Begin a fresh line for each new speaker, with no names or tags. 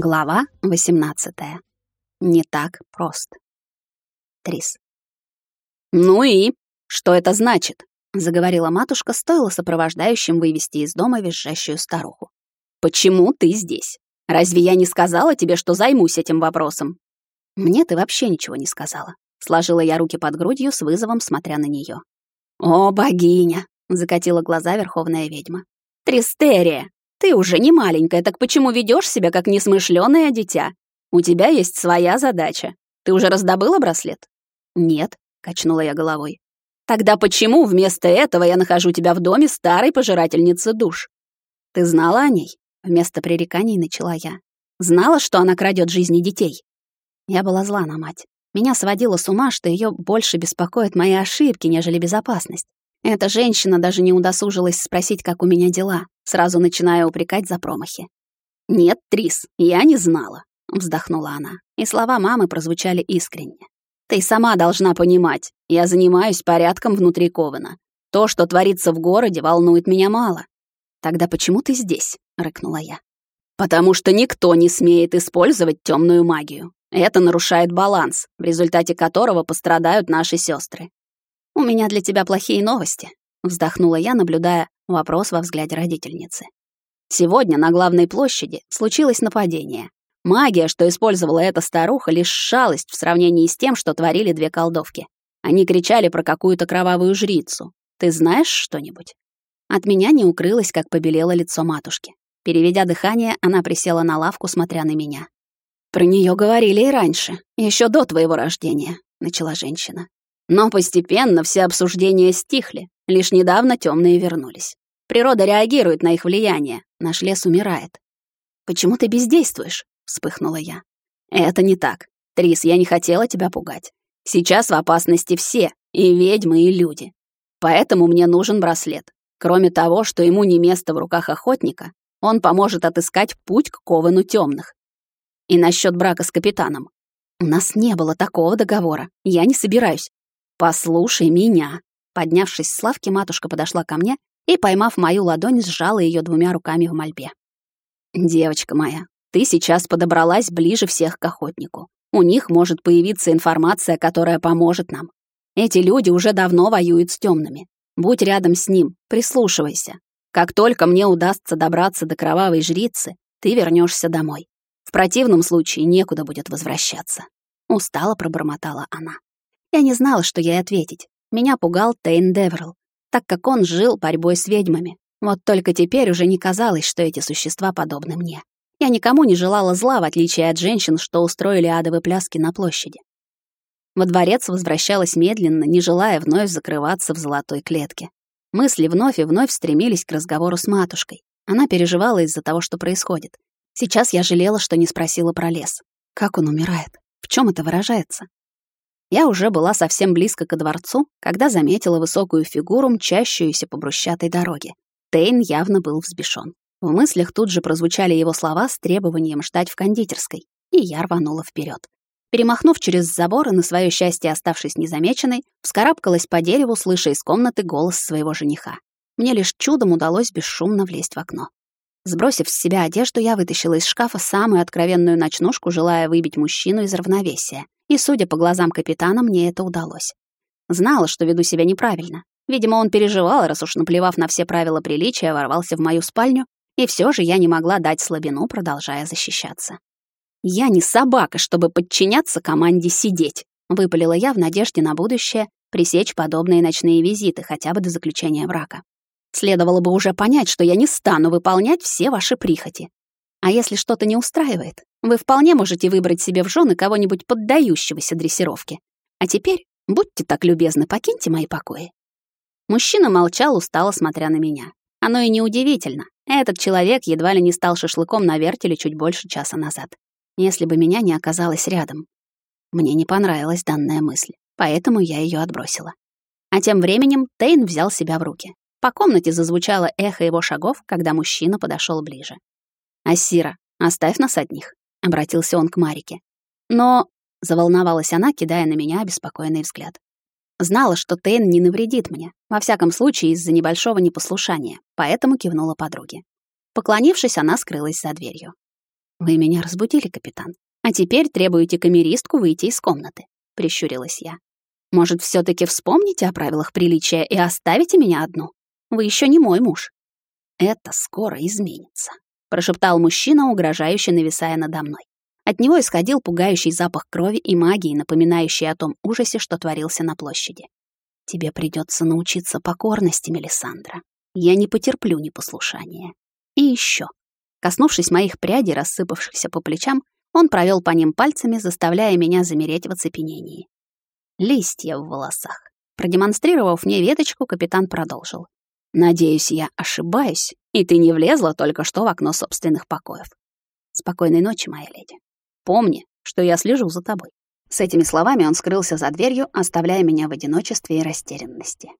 Глава 18. Не так просто. Трис. «Ну и? Что это значит?» — заговорила матушка, стоило сопровождающим вывести из дома визжащую старуху. «Почему ты здесь? Разве я не сказала тебе, что займусь этим вопросом?» «Мне ты вообще ничего не сказала». Сложила я руки под грудью с вызовом, смотря на нее. «О, богиня!» — закатила глаза верховная ведьма. «Тристерия! Ты уже не маленькая, так почему ведёшь себя как несмышленое дитя? У тебя есть своя задача. Ты уже раздобыла браслет? Нет, качнула я головой. Тогда почему вместо этого я нахожу тебя в доме старой пожирательницы душ? Ты знала о ней? Вместо пререканий начала я. Знала, что она крадёт жизни детей. Я была зла на мать. Меня сводило с ума, что её больше беспокоят мои ошибки, нежели безопасность. Эта женщина даже не удосужилась спросить, как у меня дела, сразу начиная упрекать за промахи. «Нет, Трис, я не знала», — вздохнула она, и слова мамы прозвучали искренне. «Ты сама должна понимать, я занимаюсь порядком внутри Ковена. То, что творится в городе, волнует меня мало». «Тогда почему ты здесь?» — рыкнула я. «Потому что никто не смеет использовать темную магию. Это нарушает баланс, в результате которого пострадают наши сестры. «У меня для тебя плохие новости», — вздохнула я, наблюдая вопрос во взгляде родительницы. Сегодня на главной площади случилось нападение. Магия, что использовала эта старуха, лишь шалость в сравнении с тем, что творили две колдовки. Они кричали про какую-то кровавую жрицу. Ты знаешь что-нибудь? От меня не укрылось, как побелело лицо матушки. Переведя дыхание, она присела на лавку, смотря на меня. «Про нее говорили и раньше, еще до твоего рождения», — начала женщина. Но постепенно все обсуждения стихли, лишь недавно темные вернулись. Природа реагирует на их влияние, наш лес умирает. «Почему ты бездействуешь?» — вспыхнула я. «Это не так. Трис, я не хотела тебя пугать. Сейчас в опасности все, и ведьмы, и люди. Поэтому мне нужен браслет. Кроме того, что ему не место в руках охотника, он поможет отыскать путь к Ковену темных. И насчет брака с капитаном. У нас не было такого договора. Я не собираюсь. «Послушай меня!» Поднявшись с лавки, матушка подошла ко мне и, поймав мою ладонь, сжала ее двумя руками в мольбе. «Девочка моя, ты сейчас подобралась ближе всех к охотнику. У них может появиться информация, которая поможет нам. Эти люди уже давно воюют с темными. Будь рядом с ним, прислушивайся. Как только мне удастся добраться до кровавой жрицы, ты вернешься домой. В противном случае некуда будет возвращаться. Устало пробормотала она. Я не знала, что ей ответить. Меня пугал Тейн Деверл, так как он жил борьбой с ведьмами. Вот только теперь уже не казалось, что эти существа подобны мне. Я никому не желала зла, в отличие от женщин, что устроили адовые пляски на площади. Во дворец возвращалась медленно, не желая вновь закрываться в золотой клетке. Мысли вновь и вновь стремились к разговору с матушкой. Она переживала из-за того, что происходит. Сейчас я жалела, что не спросила про лес. Как он умирает? В чем это выражается? Я уже была совсем близко к дворцу, когда заметила высокую фигуру, мчащуюся по брусчатой дороге. Тейн явно был взбешен. В мыслях тут же прозвучали его слова с требованием ждать в кондитерской, и я рванула вперед. Перемахнув через забор и на свое счастье оставшись незамеченной, вскарабкалась по дереву, слыша из комнаты голос своего жениха. Мне лишь чудом удалось бесшумно влезть в окно. Сбросив с себя одежду, я вытащила из шкафа самую откровенную ночнушку, желая выбить мужчину из равновесия. И, судя по глазам капитана, мне это удалось. Знала, что веду себя неправильно. Видимо, он переживал, раз уж наплевав на все правила приличия, ворвался в мою спальню, и все же я не могла дать слабину, продолжая защищаться. «Я не собака, чтобы подчиняться команде сидеть», — выпалила я в надежде на будущее пресечь подобные ночные визиты хотя бы до заключения брака. Следовало бы уже понять, что я не стану выполнять все ваши прихоти. А если что-то не устраивает, вы вполне можете выбрать себе в жены кого-нибудь поддающегося дрессировке. А теперь, будьте так любезны, покиньте мои покои». Мужчина молчал, устало смотря на меня. Оно и неудивительно. Этот человек едва ли не стал шашлыком на вертеле чуть больше часа назад. Если бы меня не оказалось рядом. Мне не понравилась данная мысль, поэтому я ее отбросила. А тем временем Тейн взял себя в руки. По комнате зазвучало эхо его шагов, когда мужчина подошел ближе. «Ассира, оставь нас одних», — обратился он к Марике. «Но...» — заволновалась она, кидая на меня обеспокоенный взгляд. Знала, что Тейн не навредит мне, во всяком случае из-за небольшого непослушания, поэтому кивнула подруге. Поклонившись, она скрылась за дверью. Вы меня разбудили, капитан. А теперь требуете камеристку выйти из комнаты, прищурилась я. Может, все таки вспомните о правилах приличия и оставите меня одну? Вы еще не мой муж. Это скоро изменится, прошептал мужчина, угрожающе нависая надо мной. От него исходил пугающий запах крови и магии, напоминающий о том ужасе, что творился на площади. Тебе придется научиться покорности, Мелисандра. Я не потерплю непослушания. И еще. Коснувшись моих прядей, рассыпавшихся по плечам, он провел по ним пальцами, заставляя меня замереть в оцепенении. Листья в волосах. Продемонстрировав мне веточку, капитан продолжил. «Надеюсь, я ошибаюсь, и ты не влезла только что в окно собственных покоев. Спокойной ночи, моя леди. Помни, что я слежу за тобой». С этими словами он скрылся за дверью, оставляя меня в одиночестве и растерянности.